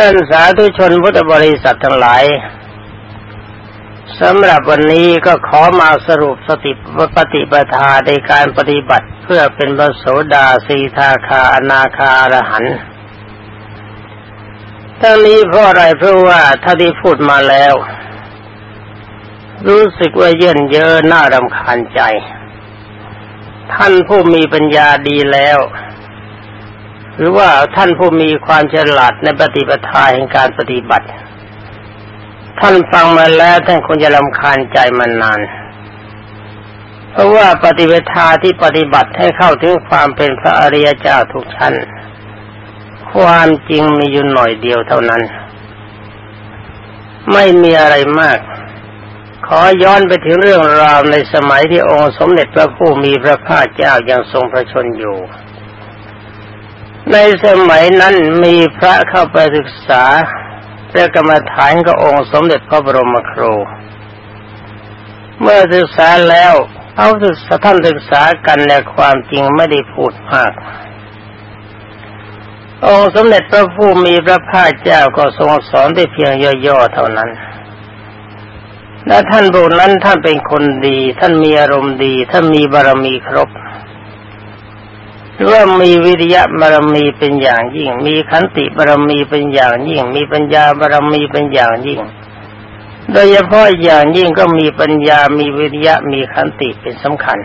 ท่านสาธุชนพุทธบริษัททั้งหลายสำหรับวันนี้ก็ขอมาสรุปสติปฏิปทาในการปฏิบัติเพื่อเป็นพระโสดาสีทาคาอนาคาอรหันต์ทั้งนี้เพราะอะไรเพราะว่าถ้าที่พูดมาแล้ว รู้สึกว่าเย็นเยอะน่ารำคาญใจ ท่านผู้มีปัญญาดีแล้ว หรือว่าท่านผู้มีความฉลาดในปฏิปทาแห่งการปฏิบัติ ท่านฟังมาแล้วท่านคงจะลำคาญใจมันาน เพราะว่าปฏิเวทาที่ปฏิบัติให้เข้าถึงความเป็นพระอริยเจ้าทุกชั้น ความจริงมีอยู่หน่อยเดียวเท่านั้น ไม่มีอะไรมาก ขอย้อนไปถึงเรื่องราวในสมัยที่องค์สมเด็จพระผู้มีพระภาคเจ้ายังทรงพระชนอยู่ ในสมัยนั้นมีพระเข้าไปศึกษาเรื่องกรรมฐานก็องค์สมเด็จพระบรมครู เมื่อศึกษาแล้วเอาศึกษาท่านศึกษากันในความจริงไม่ได้พูดมาก องค์สมเด็จพระผู้มีพระภาคเจ้าก็ทรงสอนได้เพียงย่อๆเท่านั้น และท่านบุนั้นท่านเป็นคนดี ท่านมีอารมณ์ดี ท่านมีบารมีครบ หรือว่ามีวิริยะบารมีเป็นอย่างยิ่ง มีขันติบารมีเป็นอย่างยิ่ง มีปัญญาบารมีเป็นอย่างยิ่ง โดยเฉพาะอย่างยิ่งก็มีปัญญามีวิริยะมีขันติเป็นสำคัญ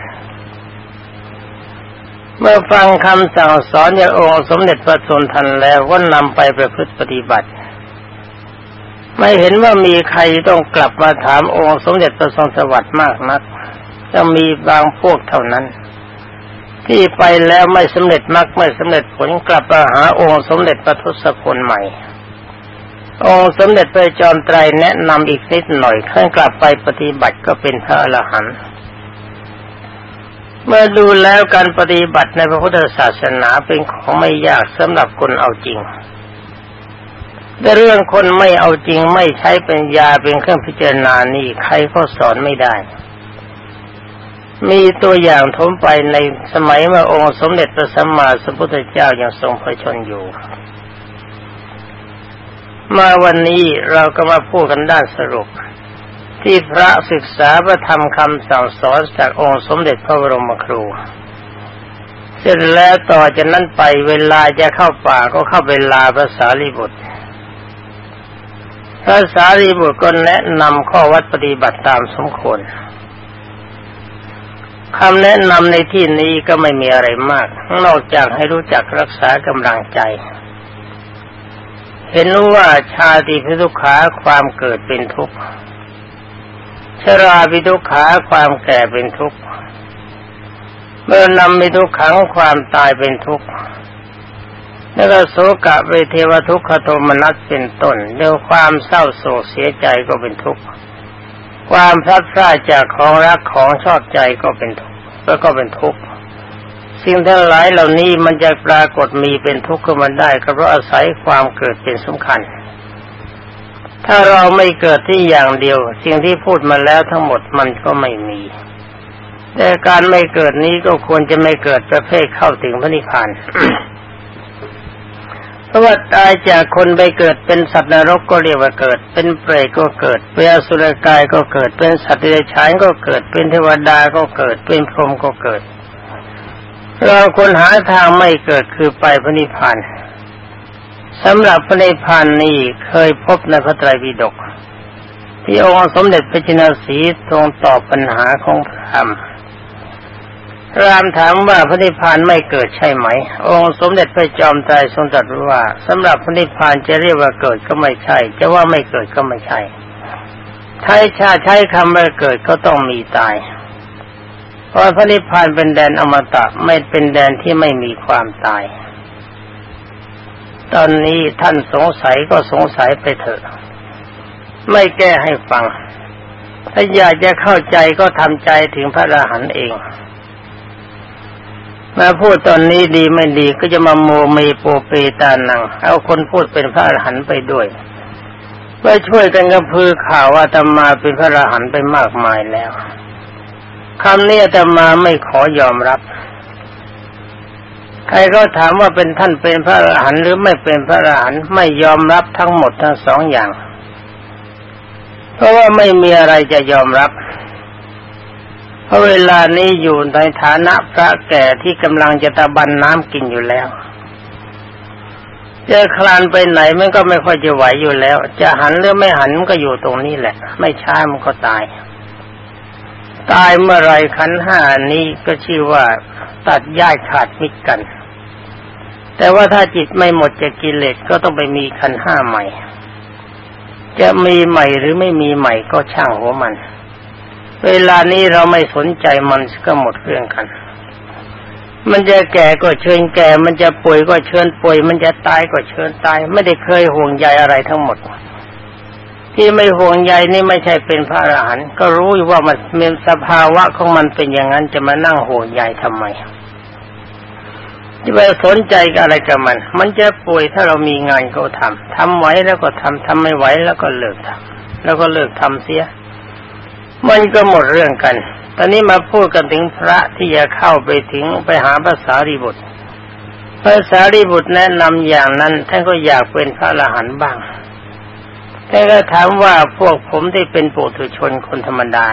เมื่อฟังคำสั่งสอนจากองค์สมเด็จพระสุนทันแล้วก็นำไปประพฤติปฏิบัติ ไม่เห็นว่ามีใครต้องกลับมาถามองค์สมเด็จพระทรงสวัสดิ์มากนักจะมีบางพวกเท่านั้น ที่ไปแล้วไม่สำเร็จมรรคไม่สำเร็จผลกลับมาหาองค์สมเด็จพระทศพลใหม่ องค์สมเด็จพระจอมไตรแนะนำอีกนิดหน่อยขั้นกลับไปปฏิบัติก็เป็นพระอรหันต์เมื่อดูแล้วการปฏิบัติในพระพุทธศาสนาเป็นของไม่ยากสำหรับคนเอาจริงแต่เรื่องคนไม่เอาจริงไม่ใช้ปัญญาเป็นเครื่องพิจารณานี่ใครก็สอนไม่ได้ มีตัวอย่างทมไปในสมัยเมื่อองค์สมเด็จพระสัมมาสัมพุทธเจ้ายังทรงพระชนอยู่ มาวันนี้เราก็มาพูดกันด้านสรุป ที่พระศึกษาพระธรรมคำสั่งสอนจากองค์สมเด็จพระบรมครู เสร็จแล้วต่อจากนั้นไปเวลาจะเข้าป่าก็เข้าเวลาพระสารีบุตรพระสารีบุตรก็แนะนำข้อวัดปฏิบัติตามสมควร คำแนะนำในที่นี้ก็ไม่มีอะไรมาก นอกจากให้รู้จักรักษากำลังใจ เห็นว่าชาติพิทุขาความเกิดเป็นทุกข์ชราพิทุขาความแก่เป็นทุกข์เมื่อนำมิทุกขังความตายเป็นทุกข์แล้วก็โศกะเวเทวทุกขโทมนัสเป็นต้นเรื่องความเศร้าโศกเสียใจก็เป็นทุกข์ ความพลัดพรากจากของรักของชอบใจก็เป็นทุกข์แล้วก็เป็นทุกข์สิ่งทั้งหลายเหล่านี้มันจะปรากฏมีเป็นทุกข์ขึ้นมาได้ก็เพราะอาศัยความเกิดเป็นสำคัญ ถ้าเราไม่เกิดที่อย่างเดียว สิ่งที่พูดมาแล้วทั้งหมดมันก็ไม่มี แต่การไม่เกิดนี้ก็ควรจะไม่เกิดประเภทเข้าถึงพระนิพพาน ราะว่าตายจากคนไปเกิดเป็นสัตว์นรกก็เรียกว่าเกิด เป็นเปรตก็เกิด เป็นอสุรกายก็เกิด เป็นสัตว์เดรัจฉานก็เกิด เป็นเทวดาก็เกิด เป็นพรหมก็เกิด เราคนหาทางไม่เกิดคือไปพระนิพพานสำหรับพระนิพพานนี้เคยพบในพระไตรปิฎกที่องค์สมเด็จพระจินสีทรงตอบปัญหาของพระธรรม รามถามว่าพระนิพพานไม่เกิดใช่ไหม องค์สมเด็จพระจอมไตรทรงตรัสว่าสำหรับพระนิพพานจะเรียกว่าเกิดก็ไม่ใช่ จะว่าไม่เกิดก็ไม่ใช่ใช้ชาใช้คำว่าเกิดก็ต้องมีตาย เพราะพระนิพพานเป็นแดนอมตะไม่เป็นแดนที่ไม่มีความตาย ตอนนี้ท่านสงสัยก็สงสัยไปเถอะ ไม่แก้ให้ฟัง ถ้าอยากจะเข้าใจก็ทำใจถึงพระอรหันต์เอง มาพูดตอนนี้ดีไม่ดีก็จะมาโมเมโปเปตานัง เอาคนพูดเป็นพระอรหันต์ไปด้วยเพื่อช่วยกันกระพือข่าวว่าธรรมาเป็นพระอรหันต์ไปมากมายแล้วคำนี้ธรรมาไม่ขอยอมรับ ใครก็ถามว่าเป็นท่านเป็นพระอรหันต์หรือไม่เป็นพระอรหันต์ไม่ยอมรับทั้งหมดทั้งสองอย่าง เพราะว่าไม่มีอะไรจะยอมรับ เพราะเวลานี้อยู่ในฐานะพระแก่ที่กำลังจะตะบันน้ำกินอยู่แล้วจะคลานไปไหนมันก็ไม่ค่อยจะไหวอยู่แล้ว จะหันหรือไม่หันมันก็อยู่ตรงนี้แหละ ไม่ช้ามันก็ตาย ตายเมื่อไรขันห้านี้ก็ชื่อว่าตัดย่ายขาดมิตรกัน แต่ว่าถ้าจิตไม่หมดจะกิเลสก็ต้องไปมีขันห้าใหม่ จะมีใหม่หรือไม่มีใหม่ก็ช่างหัวมัน เวลานี้เราไม่สนใจมันก็หมดเรื่องกัน มันจะแก่ก็เชิญแก่ มันจะป่วยก็เชิญป่วย มันจะตายก็เชิญตาย ไม่ได้เคยห่วงใยอะไรทั้งหมด ที่ไม่ห่วงใยนี่ไม่ใช่เป็นพระอรหันต์ก็รู้อยู่ว่ามันมีสภาวะของมันเป็นอย่างนั้นจะมานั่งห่วงใยทำไมจะไปสนใจกับอะไรกับมัน มันจะป่วยถ้าเรามีงานก็ทำทำไหวแล้วก็ทำทำไม่ไหวแล้วก็เลิกทำแล้วก็เลิกทำเสีย มันก็หมดเรื่องกัน ตอนนี้มาพูดกันถึงพระที่จะเข้าไปถึงไปหาภาษารีบุตรภาษารีบุตรแนะนำอย่างนั้นท่านก็อยากเป็นพระอรหันต์บ้างท่านก็ถามว่าพวกผมที่เป็นปุถุชนคนธรรมดา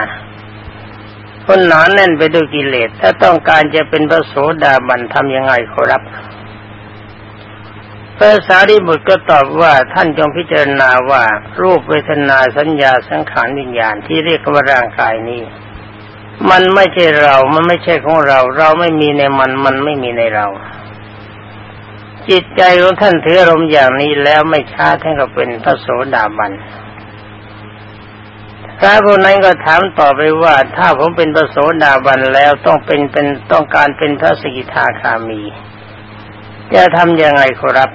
คนหนาแน่นไปด้วยกิเลส ถ้าต้องการจะเป็นพระโสดาบันทำยังไงขอรับ พระสารีบุตรก็ตอบว่าท่านจงพิจารณาว่ารูปเวทนาสัญญาสังขารวิญญาณที่เรียกว่าร่างกายนี้ มันไม่ใช่เรา มันไม่ใช่ของเรา เราไม่มีในมัน มันไม่มีในเรา จิตใจของท่านถืออารมณ์อย่างนี้แล้วไม่ช้าท่านก็เป็นพระโสดาบันพระผู้นั้นก็ถามต่อไปว่าถ้าผมเป็นพระโสดาบันแล้วต้องเป็นเป็นต้องการเป็นพระสกิทาคามี จะทำยังไงครับ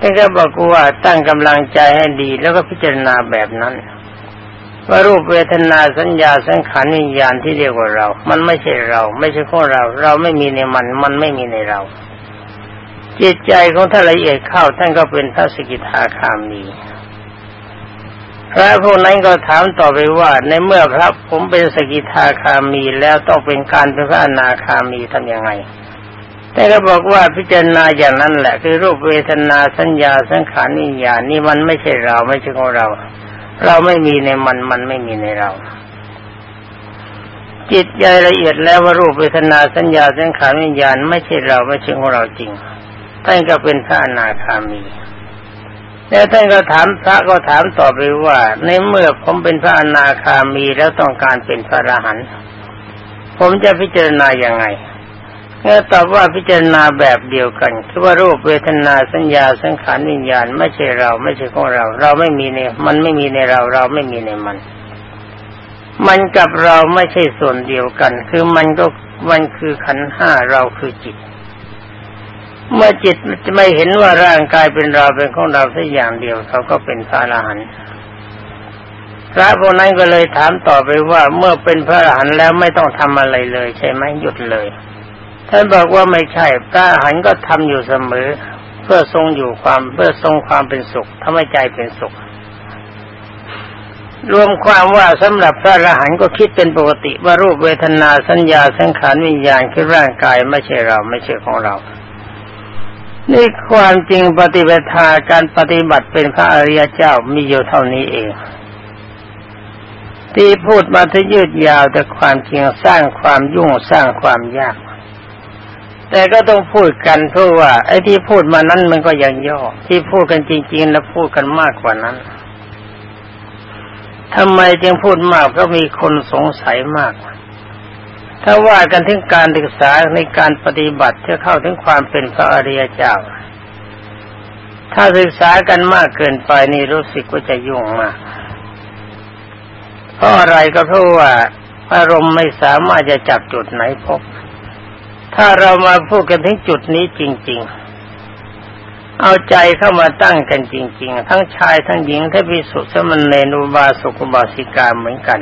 ท่านก็บอกว่าตั้งกำลังใจให้ดีแล้วก็พิจารณาแบบนั้นว่ารูปเวทนาสัญญาสังขารวิญญาณที่เรียกว่าเรา มันไม่ใช่เรา ไม่ใช่ของเรา เราไม่มีในมัน มันไม่มีในเรา จิตใจของท่านละเอียดเข้าท่านก็เป็นพระสกิทาคามีพระพวกนั้นก็ถามต่อไปว่า ในเมื่อพระผมเป็นสกิทาคามีแล้วต้องเป็นการเป็นพระอนาคามีทำยังไง แต่ก็บอกว่าพิจารณาอย่างนั้นแหละ คือรูปเวทนาสัญญาสังขารวิญญานี่มันไม่ใช่เราไม่ใช่ของเรา เราไม่มีในมันมันไม่มีในเรา จิตใจละเอียดแล้วว่ารูปเวทนาสัญญาสังขารวิญญาณไม่ใช่เราไม่ใช่ของเราจริงท่านก็เป็นพระอนาคามี แล้วท่านก็ถามพระก็ถามต่อไปว่า ในเมื่อผมเป็นพระอนาคามีแล้วต้องการเป็นพระอรหันต์ผมจะพิจารณาอย่างไง ก็ตอบว่าพิจารณาแบบเดียวกันคือว่ารูปเวทนาสัญญาสังขารวิญญาณ ไม่ใช่เรา ไม่ใช่ของเรา เราไม่มีในมันไม่มีในเรา เราไม่มีในมัน มันกับเราไม่ใช่ส่วนเดียวกัน คือมันก็มันคือขันห้าเราคือจิต เมื่อจิตจะไม่เห็นว่าร่างกายเป็นเราเป็นของเราแค่อย่างเดียวเขาก็เป็นพระอรหันต์พระพวกนั้นก็เลยถามต่อไปว่าเมื่อเป็นพระอรหันต์แล้วไม่ต้องทำอะไรเลย ใช่ไหมหยุดเลย ท่านบอกว่าไม่ใช่พระหันก็ทำอยู่เสมอ เพื่อทรงอยู่ความเพื่อทรงความเป็นสุขทำให้ใจเป็นสุข รวมความว่าสำหรับพระอรหันต์ก็คิดเป็นปกติว่ารูปเวทนาสัญญาสังขารวิญญาณคือร่างกายไม่ใช่เราไม่ใช่ของเรานี่ความจริงปฏิบัติการปฏิบัติเป็นพระอริยเจ้ามีอยู่เท่านี้เอง ที่พูดมาที่ยืดยาวแต่ความจริงสร้างความยุ่งสร้างความยาก แต่ก็ต้องพูดกันเพราะว่า ไอ้ที่พูดมานั้นมันก็ยังย่อ ที่พูดกันจริง ๆ แล้วพูดกันมากกว่านั้นทำไมจึงพูดมากก็มีคนสงสัยมาก ถ้าว่ากันถึงการศึกษาในการปฏิบัติจะเข้าถึงความเป็นพระอริยเจ้า ถ้าศึกษากันมากเกินไปนี่รู้สึกว่าจะยุ่งมากเพราะอะไรก็เพราะว่าอารมณ์ไม่สามารถจะจับจุดไหนพบ ถ้าเรามาพูดกันถึงจุดนี้จริง ๆ เอาใจเข้ามาตั้งกันจริง ๆ ทั้งชายทั้งหญิงทั้งพิสุสมณเณรุบาสุกบาสิกาเหมือนกัน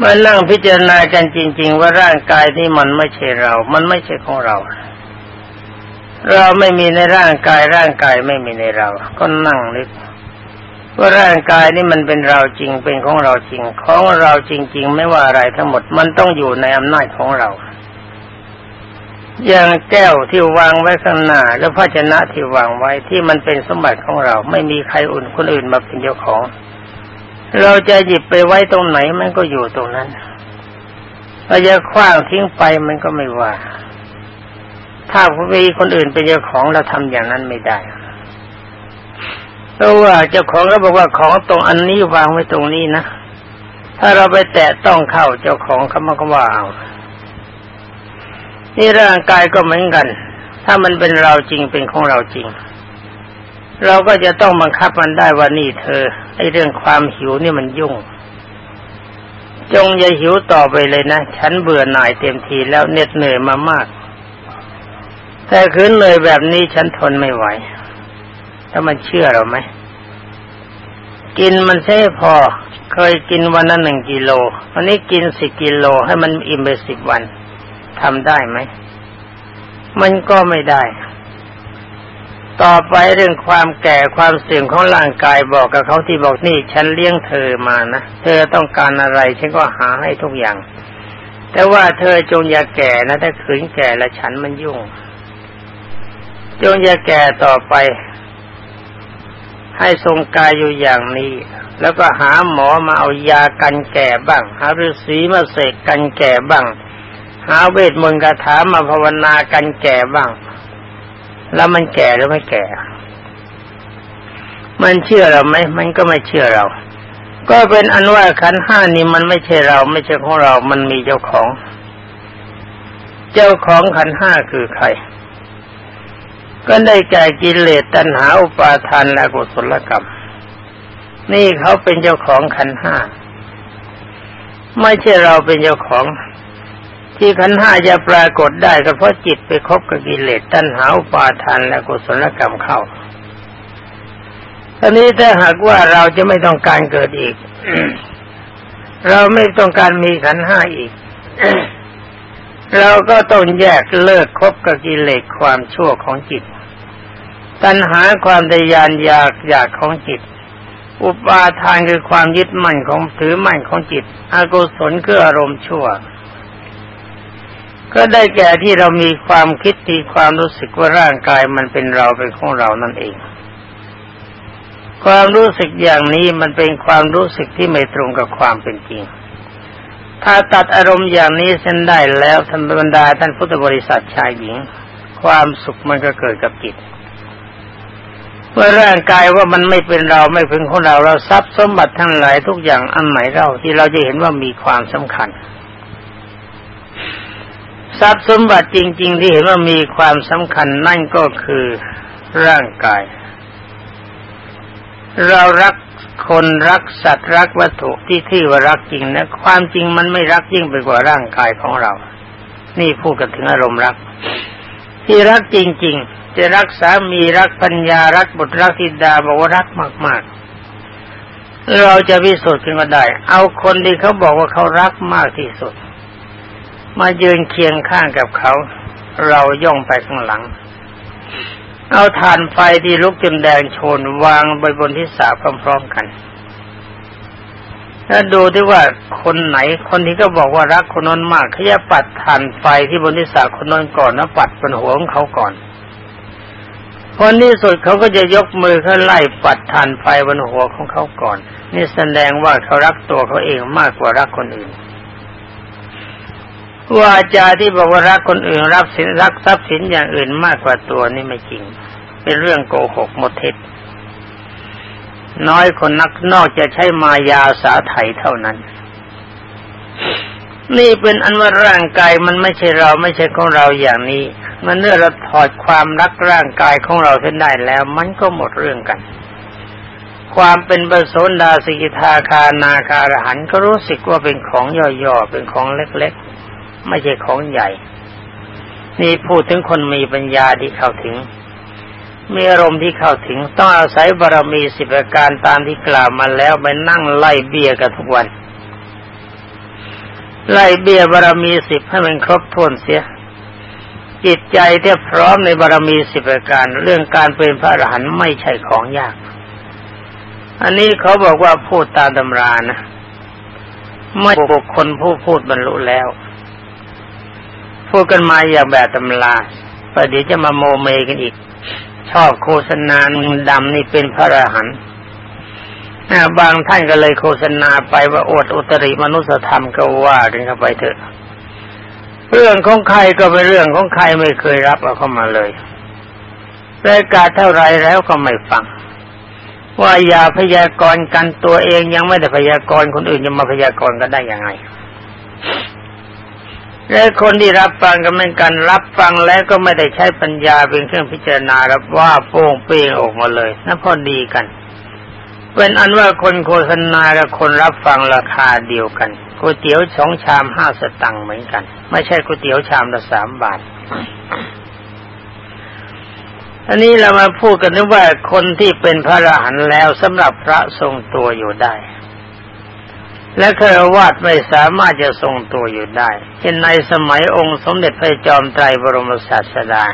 มานั่งพิจารณากันจริง ๆ ว่าร่างกายนี้มันไม่ใช่เรา มันไม่ใช่ของเรา เราไม่มีในร่างกายร่างกายไม่มีในเรา ก็นั่งนึก ว่าร่างกายนี่มันเป็นเราจริงเป็นของเราจริง ของเราจริง ๆ ไม่ว่าอะไรทั้งหมดมันต้องอยู่ในอำนาจของเรา อย่างแก้วที่วางไว้ข้างหน้าแล้วภาชนะที่วางไว้ที่มันเป็นสมบัติของเรา ไม่มีใครอุ่นคนอื่นมาเป็นเจ้าของ เราจะหยิบไปไว้ตรงไหนมันก็อยู่ตรงนั้นเราจะคว้างทิ้งไปมันก็ไม่ว่า ถ้ามีคนอื่นเป็นเจ้าของเราทำอย่างนั้นไม่ได้ เพราะว่าเจ้าของก็บอกว่าของตรงอันนี้วางไว้ตรงนี้นะ ถ้าเราไปแตะต้องเข้าเจ้าของเขามาก็ว่าเอานี่ร่างกายก็เหมือนกัน ถ้ามันเป็นเราจริงเป็นของเราจริง เราก็จะต้องบังคับมันได้ว่านี่เธอไอ้เรื่องความหิวนี่มันยุ่ง จงอย่าหิวต่อไปเลยนะ ฉันเบื่อหน่ายเต็มทีแล้วเหน็ดเหนื่อยมามาก แต่คืนเหนื่อยแบบนี้ฉันทนไม่ไหว ถ้ามันเชื่อเราไหมกินมันใช่พอ เคยกินวันละหนึ่งกิโลวันนี้กินสิบกิโลให้มันอิ่มไปสิบวันทำได้ไหม มันก็ไม่ได้ ต่อไปเรื่องความแก่ความเสื่อมของร่างกายบอกกับเขาที่บอกนี่ฉันเลี้ยงเธอมานะ เธอต้องการอะไรฉันก็หาให้ทุกอย่าง แต่ว่าเธอจงอย่าแก่นะ ถ้าขืนแก่และฉันมันยุ่ง จงอย่าแก่ต่อไป ให้ทรงกายอยู่อย่างนี้ แล้วก็หาหมอมาเอายากันแก่บ้าง หาฤาษีมาเสกกันแก่บ้าง หาเวทมนต์คาถามาภาวนากันแก่บ้าง แล้วมันแก่หรือไม่แก่ มันเชื่อเราไหมมันก็ไม่เชื่อเรา ก็เป็นอันว่าขันห้านี้มันไม่ใช่เรา ไม่ใช่ของเรา มันมีเจ้าของ เจ้าของขันห้าคือใคร ก็ได้แก่กิเลสตัณหาอุปาทานและกุศลกรรม นี่เขาเป็นเจ้าของขันห้า ไม่ใช่เราเป็นเจ้าของ ที่ขันห้าจะปรากฏได้ก็เพราะจิตไปคบกับกิเลสตัณหาอุปาทานและกุศลกรรมเข้าตอนนี้ถ้าหากว่าเราจะไม่ต้องการเกิดอีก เราไม่ต้องการมีขันห้าอีกเราก็ต้องแยกเลิกคบกับกิเลสความชั่วของจิต ตัณหาความทยานอยากอยากของจิต อุปาทานคือความยึดมั่นของถือมั่นของจิต อกุศลคืออารมณ์ชั่ว ก็ได้แก่ที่เรามีความคิดมีความรู้สึกว่าร่างกายมันเป็นเราเป็นของเรานั่นเอง ความรู้สึกอย่างนี้มันเป็นความรู้สึกที่ไม่ตรงกับความเป็นจริง ถ้าตัดอารมณ์อย่างนี้เส้นได้แล้วท่านบรรดาท่านพุทธบริษัทชายหญิง ความสุขมันก็เกิดกับจิต เมื่อร่างกายว่ามันไม่เป็นเราไม่เป็นของเราเราทรัพย์สมบัติทั้งหลายทุกอย่างอันไหนเราที่เราจะเห็นว่ามีความสำคัญ ทรัพย์สมบัติจริง ๆ ที่เห็นว่ามีความสำคัญนั่นก็คือร่างกาย เรารักคนรักสัตว์รักวัตถุที่ที่ว่ารักจริงนะความจริงมันไม่รักยิ่งไปกว่าร่างกายของเรา นี่พูดกันถึงอารมณ์รัก ที่รักจริง ๆ จะรักสามีรักปัญญารักบุตรรักธิดาบอกว่ารักมาก ๆ เราจะพิสูจน์กันก็ได้ เอาคนที่เขาบอกว่าเขารักมากที่สุด มายืนเคียงข้างกับเขา เราย่องไปข้างหลัง เอาฐานไฟที่ลุกจนแดงโชนวางบนบนที่สาพร้อม ๆ กัน แล้วดูที่ว่าคนไหนคนที่ก็บอกว่ารักคนนั้นมากเขาจะปัดฐานไฟที่บนที่สาคนนั้นก่อนแล้วปัดบนหัวของเขาก่อนคนที่สุดเขาก็จะยกมือเขาไล่ปัดฐานไฟบนหัวของเขาก่อน นี่แสดงว่าเขารักตัวเขาเองมากกว่ารักคนอื่นวาจาที่บอกว่ารักคนอื่นรับสินรักทรัพย์สินอย่างอื่นมากกว่าตัวนี่ไม่จริง เป็นเรื่องโกหกหมดเท็จ น้อยคนนักนอกจะใช้มายาสาไถเท่านั้น นี่เป็นอันว่าร่างกายมันไม่ใช่เราไม่ใช่ของเราอย่างนี้ มันเมื่อเราถอดความรักร่างกายของเราเส้นได้แล้ว มันก็หมดเรื่องกัน ความเป็นบโสดาสิกิทาคานาคารหันก็รู้สึกว่าเป็นของย่อๆเป็นของเล็กๆ ไม่ใช่ของใหญ่ นี่พูดถึงคนมีปัญญาที่เข้าถึง มีอารมณ์ที่เข้าถึงต้องอาศัยบารรมีสิบประการตามที่กล่าวมาแล้วไปนั่งไล่เบี้ยกันทุกวัน ไล่เบี้ยบารรมีสิบให้มันครบถ้วนเสีย จิตใจที่พร้อมในบารรมีสิบประการ เรื่องการเป็นพระอรหันต์ไม่ใช่ของยาก อันนี้เขาบอกว่าพูดตามตำรานะไม่บุคคลผู้พูดบรรลุแล้ว พูดกันมาอย่างแบบตำราประเดี๋ยวจะมาโมเมกันอีก ชอบโฆษณาดำนี่เป็นพระอรหันต์บางท่านก็เลยโฆษณาไปว่าอดอุตริมนุสธรรมก็ว่ากันเข้าไปเถอะ เรื่องของใครก็เป็นเรื่องของใครไม่เคยรับเอาเข้ามาเลยรายการเท่าไรแล้วก็ไม่ฟัง ว่าอย่าพยากรณ์กันตัวเองยังไม่ได้พยากรณ์คนอื่นจะมาพยากรณ์กันได้ยังไง และคนที่รับฟังก็เหมือนกัน รับฟังแล้วก็ไม่ได้ใช้ปัญญาเป็นเครื่องพิจารณารับว่าโป้งเป้งออกมาเลยนั่นพอดีกันเป็นอันว่าคนโฆษณากับคนรับฟังราคาเดียวกันก๋วยเตี๋ยวสองชามห้าสตังค์เหมือนกัน ไม่ใช่ก๋วยเตี๋ยวชามละสามบาทอันนี้เรามาพูดกันนึกว่าคนที่เป็นพระอรหันต์แล้วสำหรับพระทรงตัวอยู่ได้ และครวาดไม่สามารถจะทรงตัวอยู่ได้เช่นในสมัยองค์สมเด็จพระจอมไตรบรมศาสดา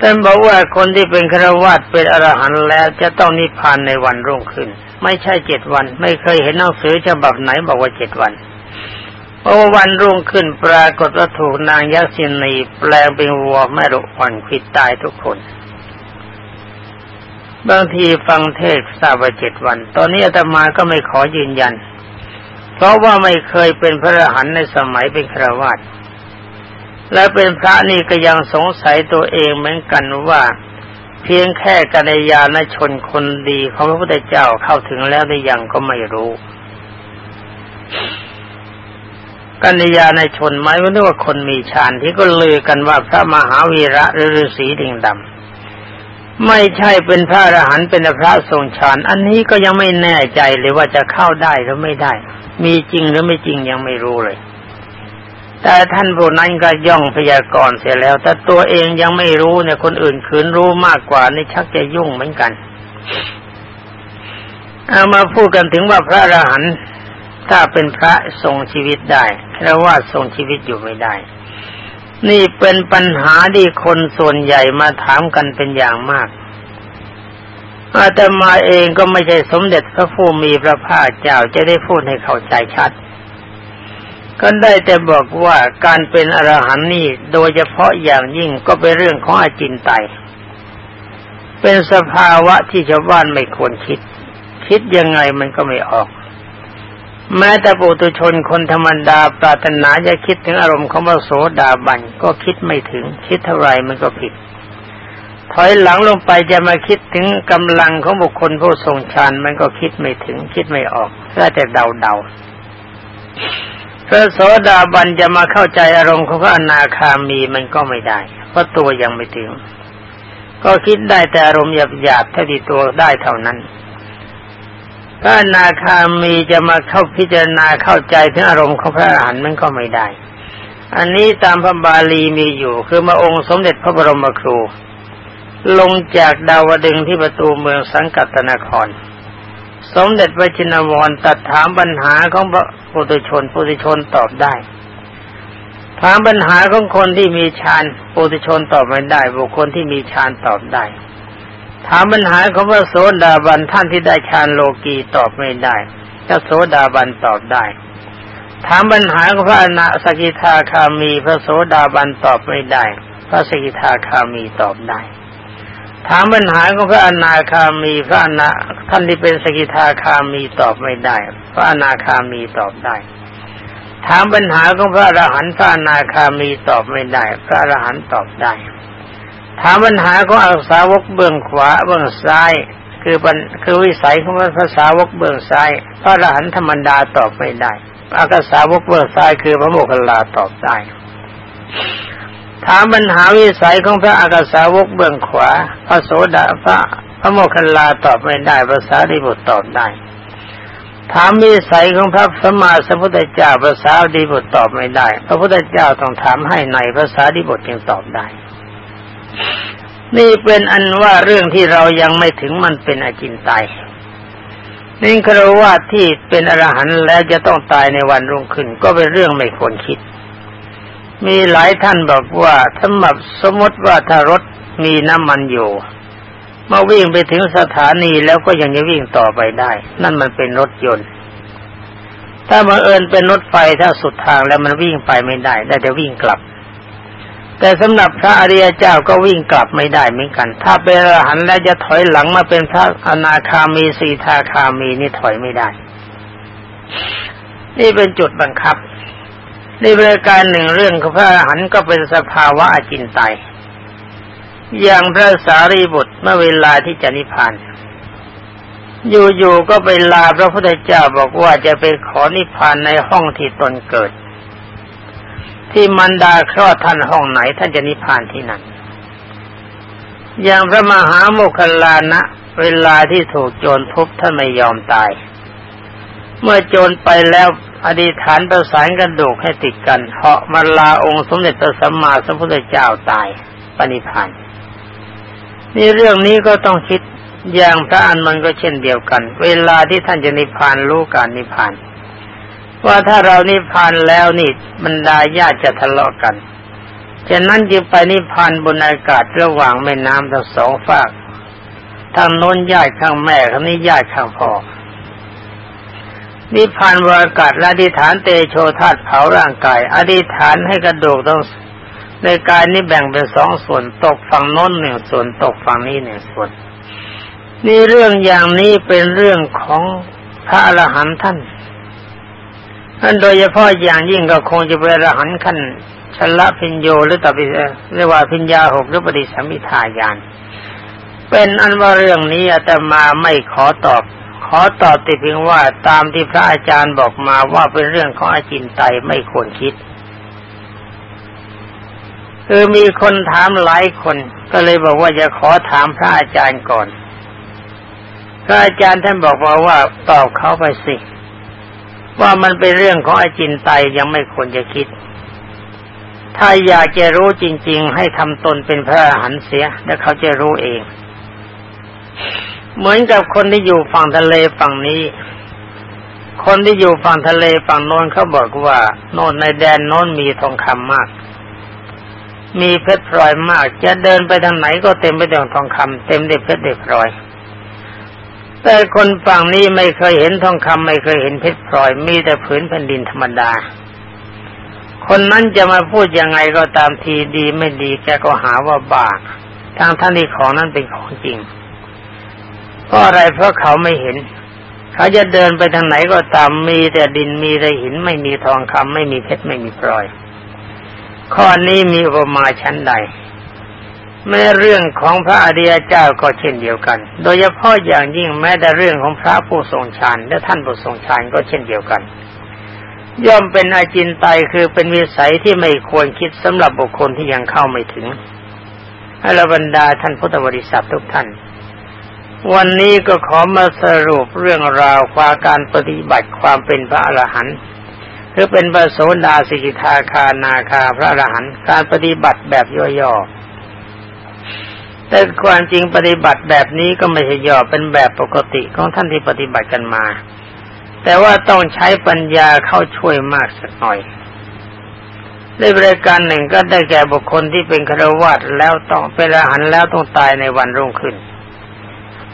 ท่านบอกว่าคนที่เป็นครวาดเป็นอรหันต์แล้วจะต้องนิพพานในวันรุ่งขึ้น ไม่ใช่เจ็ดวัน ไม่เคยเห็นหนังสือฉบับไหนบอกว่าเจ็ดวันพอวันรุ่งขึ้นปรากฏว่าถูกนางยักษินีแปลงเป็นวัวแม่ลูกอ่อนขิดตายทุกคน บางทีฟังเทศทราบว่าเจ็ดวัน ตอนนี้อาตมาก็ไม่ขอยืนยัน เพราะว่าไม่เคยเป็นพระอรหันต์ในสมัยเป็นครวาสและเป็นพระนี่ก็ยังสงสัยตัวเองเหมือนกันว่าเพียงแค่กัญญาณชนคนดีของพระพุทธเจ้าเข้าถึงแล้วได้ยังก็ไม่รู้ กัญญาในชนไหมว่านึกว่าคนมีฌานที่ก็ลือกันว่าพระมหาวีระหรือฤาษีดิ่งดำ ไม่ใช่เป็นพระอรหันต์เป็นพระทรงฌานอันนี้ก็ยังไม่แน่ใจเลยว่าจะเข้าได้หรือไม่ได้ มีจริงหรือไม่จริงยังไม่รู้เลย แต่ท่านผู้นั้นก็ย่องพยากรณ์เสียแล้ว แต่ตัวเองยังไม่รู้เนี่ยคนอื่นขืนรู้มากกว่านี่ชักจะยุ่งเหมือนกันเอามาพูดกันถึงว่าพระอรหันต์ถ้าเป็นพระทรงชีวิตได้แค่ว่าทรงชีวิตอยู่ไม่ได้ นี่เป็นปัญหาที่คนส่วนใหญ่มาถามกันเป็นอย่างมาก อาตมาเองก็ไม่ใช่สมเด็จพระผู้มีพระภาคเจ้าจะได้พูดให้เข้าใจชัด ก็ได้แต่บอกว่าการเป็นอรหันต์นี่โดยเฉพาะอย่างยิ่งก็เป็นเรื่องของอาจินไต เป็นสภาวะที่ชาวบ้านไม่ควรคิด คิดยังไงมันก็ไม่ออก แม้แต่ปุถุชนคนธรรมดาปรารถนาจะคิดถึงอารมณ์ของพระโสดาบันก็คิดไม่ถึง คิดเท่าไรมันก็ผิด ถอยหลังลงไปจะมาคิดถึงกำลังของบุคคลผู้ทรงฌานมันก็คิดไม่ถึง คิดไม่ออกแค่แต่เดาเดาพระโสดาบันจะมาเข้าใจอารมณ์ของพระอนาคามีมันก็ไม่ได้ เพราะตัวยังไม่ถึง ก็คิดได้แต่อารมณ์หยาบๆเท่าที่ตัวได้เท่านั้น พระนาคามีจะมาเข้าพิจารณาเข้าใจถึงอารมณ์ของพระอรหันต์มันก็ไม่ได้ อันนี้ตามพระบาลีมีอยู่ คือมาองค์สมเด็จพระบรมครู ลงจากดาวดึงที่ประตูเมืองสังกัตนคร สมเด็จพระจินวรตัดถามปัญหาของพระปุถุชนปุถุชนตอบได้ถามปัญหาของคนที่มีฌานปุถุชนตอบไม่ได้ บุคคลที่มีฌานตอบได้ ถามปัญหาของพระโสดาบันท่านที่ได้ฌานโลกีตอบไม่ได้พระโสดาบันตอบได้ ถามปัญหาของพระอนาสกิทาคามี พระโสดาบันตอบไม่ได้ พระสกิทาคามีตอบได้ ถามปัญหาของพระอนาคามี พระอนาท่านที่เป็นสกิทาคามีตอบไม่ได้ พระอนาคามีตอบได้ ถามปัญหาของพระอรหันต์พระอนาคามีตอบไม่ได้ พระอรหันต์ตอบได้ ถามปัญหาของอาสาวกเบื้องขวาเบื้องซ้าย คือปัญคือวิสัยของภาษาวกเบื้องซ้าย พระอรหันต์ธรรมดาตอบไม่ได้อากาสาวกเบื้องซ้ายคือพระโมคคัลลาตอบได้ถามปัญหาวิสัยของพระอากาสาวกเบื้องขวา พระโสดาพระพระโมคคัลลาตอบไม่ได้ภาษาดิบุตรตอบได้ ถามวิสัยของพระสมมาสัมพุทธเจ้าภาษาดิบุตรตอบไม่ได้ พระพุทธเจ้าต้องถามให้ในภาษาดิบุตรจึงตอบได้ นี่เป็นอันว่าเรื่องที่เรายังไม่ถึงมันเป็นอจินไตยนี่ครว่าที่เป็นอรหันต์แล้วจะต้องตายในวันรุ่งขึ้น ก็เป็นเรื่องไม่ควรคิด มีหลายท่านบอกว่าถ้าแบบสมมติว่าถ้ารถมีน้ำมันอยู่มาวิ่งไปถึงสถานีแล้วก็ยังจะวิ่งต่อไปได้ นั่นมันเป็นรถยนต์ ถ้าบังเอิญเป็นรถไฟถ้าสุดทางแล้วมันวิ่งไปไม่ได้ ได้แต่วิ่งกลับ แต่สำหรับพระอริยเจ้าก็วิ่งกลับไม่ได้เหมือนกัน ถ้าเป็นอรหันต์แล้วจะถอยหลังมาเป็นพระอนาคามีสีทาคามีนี่ถอยไม่ได้ นี่เป็นจุดบังคับในบริการหนึ่งเรื่องของพระอรหันต์ก็เป็นสภาวะอจินไตยอย่างพระสารีบุตรเมื่อเวลาที่จะนิพพานอยู่ๆก็ไปลาพระพุทธเจ้าบอกว่าจะไปขอนิพพานในห้องที่ตนเกิด ที่มันดาคลอดท่านห้องไหน ท่านจะนิพพานที่นั่นอย่างพระมหาโมคคลานะ เวลาที่ถูกโจรทุบท่านไม่ยอมตาย เมื่อโจรไปแล้วอธิษฐานประสานกระดูกให้ติดกันเหาะมาลาองค์สมเด็จพระสัมมาสัมพุทธเจ้าตายปณิพานนี่เรื่องนี้ก็ต้องคิดอย่างพระอันมันก็เช่นเดียวกัน เวลาที่ท่านจะนิพพานรู้การนิพพาน ว่าถ้าเรานิพพานแล้วนี่บรรดาญาติจะทะเลาะกันฉะนั้นจึงไปนิพพานบนอากาศระหว่างแม่น้ำทั้งสองฝากทางโน้นญาติข้างแม่ข้างนี้ญาติข้างพ่อนิพพานบนอากาศและอธิษฐานเตโชธาตเผาร่างกาย อธิษฐานให้กระดูกต้องในกายนี้แบ่งเป็นสองส่วนตกฝั่งโน้นหนึ่งส่วนตกฝั่งนี้หนึ่งส่วนนี่เรื่องอย่างนี้เป็นเรื่องของพระอรหันต์ท่าน ท่านโดยเฉพาะอย่างยิ่งก็คงจะเป็นอรหันต์ขั้นชละพิญโยหรือตบิเรียกว่าพิญญาหกหรือปฏิสัมพิทายาน เป็นอันว่าเรื่องนี้อาตมาไม่ขอตอบ ขอตอบติเพียงว่าตามที่พระอาจารย์บอกมาว่าเป็นเรื่องของอาจินไตไม่ควรคิด คือมีคนถามหลายคนก็เลยบอกว่าจะขอถามพระอาจารย์ก่อน พระอาจารย์ท่านบอกมาว่าตอบเขาไปสิ ว่ามันเป็นเรื่องของอจินไตยยังไม่ควรจะคิด ถ้าอยากจะรู้จริง ๆ ให้ทำตนเป็นพระอรหันต์เสีย แล้วเขาจะรู้เอง เหมือนกับคนที่อยู่ฝั่งทะเลฝั่งนี้ คนที่อยู่ฝั่งทะเลฝั่งโน้นเขาบอกว่า โน่นในแดนโน้นมีทองคำมาก มีเพชรพลอยมาก จะเดินไปทางไหนก็เต็มไปด้วยทองคำเต็มด้วยเพชรด้วยพลอย แต่คนฝั่งนี้ไม่เคยเห็นทองคำไม่เคยเห็นเพชรพลอยมีแต่ผืนแผ่นดินธรรมดา คนนั้นจะมาพูดยังไงก็ตามทีดีไม่ดีแกก็หาว่าบ้าทางท่านที่ของนั้นเป็นของจริงเพราะอะไรเพราะเขาไม่เห็น เขาจะเดินไปทางไหนก็ตามมีแต่ดินมีแต่หินไม่มีทองคำไม่มีเพชรไม่มีพลอย ข้อนี้มีอุปมาชั้นใด แม้เรื่องของพระอริยเจ้าก็เช่นเดียวกัน โดยเฉพาะอย่างยิ่งแม้แต่เรื่องของพระผู้ทรงฌานและท่านผู้ทรงฌานก็เช่นเดียวกัน ย่อมเป็นอาจินไตคือเป็นวิสัยที่ไม่ควรคิดสำหรับบุคคลที่ยังเข้าไม่ถึงให้ระบรรดาท่านพุทธบริษัททุกท่าน วันนี้ก็ขอมาสรุปเรื่องราวความการปฏิบัติความเป็นพระอรหันต์คือเป็นปโสดาสิกิทาคานาคาพระอรหันต์การปฏิบัติแบบย่อๆ แต่ความจริงปฏิบัติแบบนี้ก็ไม่ใช่ย่อเป็นแบบปกติของท่านที่ปฏิบัติกันมา แต่ว่าต้องใช้ปัญญาเข้าช่วยมากสักหน่อยในบริการหนึ่งก็ได้แก่บุคคลที่เป็นคารวะแล้วต้องเป็นอรหันแล้วต้องตายในวันรุ่งขึ้น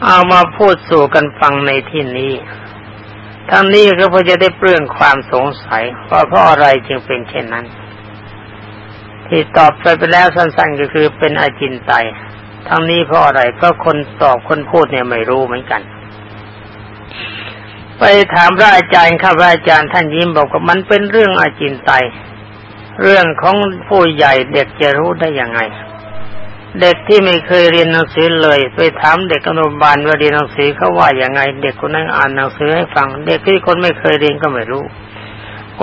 เอามาพูดสู่กันฟังในที่นี้ทั้งนี้ก็เพื่อจะได้เปลื้องความสงสัยว่าเพราะอะไรจึงเป็นเช่นนั้น ที่ตอบไปไปแล้วสั้นๆก็คือเป็นอาจินไต ทั้งนี้เพราะอะไรเพราะคนตอบคนพูดเนี่ยไม่รู้เหมือนกัน ไปถามพระอาจารย์ข้าพระอาจารย์ท่านยิ้มบอกว่ามันเป็นเรื่องอาจินไตเรื่องของผู้ใหญ่เด็กจะรู้ได้ยังไง เด็กที่ไม่เคยเรียนหนังสือเลย ไปถามเด็กอนุบาลว่าเรียนหนังสือเขาว่าอย่างไง เด็กคนนั้นอ่านหนังสือให้ฟัง เด็กที่คนไม่เคยเรียนก็ไม่รู้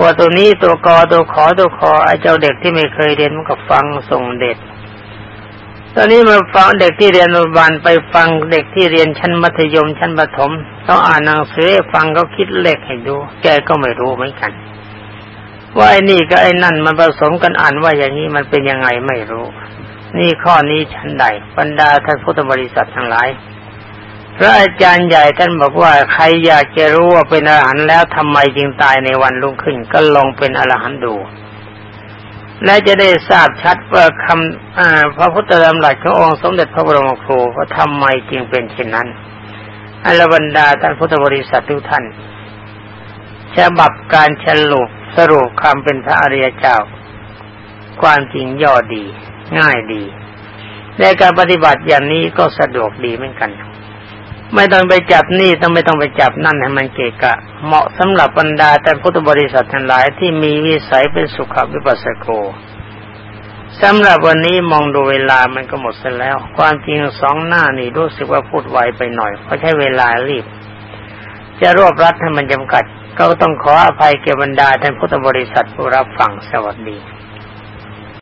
ว่าตัวนี้ตัวกอตัวขอตัวคอไอ้เจ้าเด็กที่ไม่เคยเรียนมันก็ฟังส่งเด็ก ตอนนี้มาฟังเด็กที่เรียนอนุบาลไปฟังเด็กที่เรียนชั้นมัธยมชั้นประถมต้องอ่านหนังสือฟังเขาคิดเลขให้ดู แกก็ไม่รู้เหมือนกัน ว่าไอ้นี่กับไอ้นั่นมันผสมกันอ่านว่าอย่างนี้มันเป็นยังไงไม่รู้ นี่ข้อนี้ฉันใดบรรดาท่านพุทธบริษัททั้งหลายพระอาจารย์ใหญ่ท่านบอกว่าใครอยากจะรู้ว่าเป็นอรหันต์แล้วทำไมจึงตายในวันรุ่งขึ้น ก็ลองเป็นอรหันต์ดู และจะได้ทราบชัดว่าคำพระพุทธธรรมหลักขององค์สมเด็จพระบรมครูว่าทำไมจึงเป็นเช่นนั้นอรบรรดาท่านพุทธบริษัททุกท่านฉบับการฉลุปสรุปคำเป็นพระอริยเจ้า ความจริงย่อดี ง่ายดีในการปฏิบัติอย่างนี้ก็สะดวกดีเหมือนกัน ไม่ต้องไปจับนี่ต้องไม่ต้องไปจับนั่นให้มันเกะกะ เหมาะสำหรับบรรดาแต่พุทธบริษัททั้งหลายที่มีวิสัยเป็นสุขวิปัสสโกสำหรับวันนี้มองดูเวลามันก็หมดเสียแล้ว ความจริงสองหน้านี่รู้สึกว่าพูดไวไปหน่อย เพราะใช้เวลารีบ จะรวบรัดให้มันจำกัด ก็ต้องขออภัยเกี่ยวบรรดาท่านพุทธบริษัทผู้รับฟังสวัสดี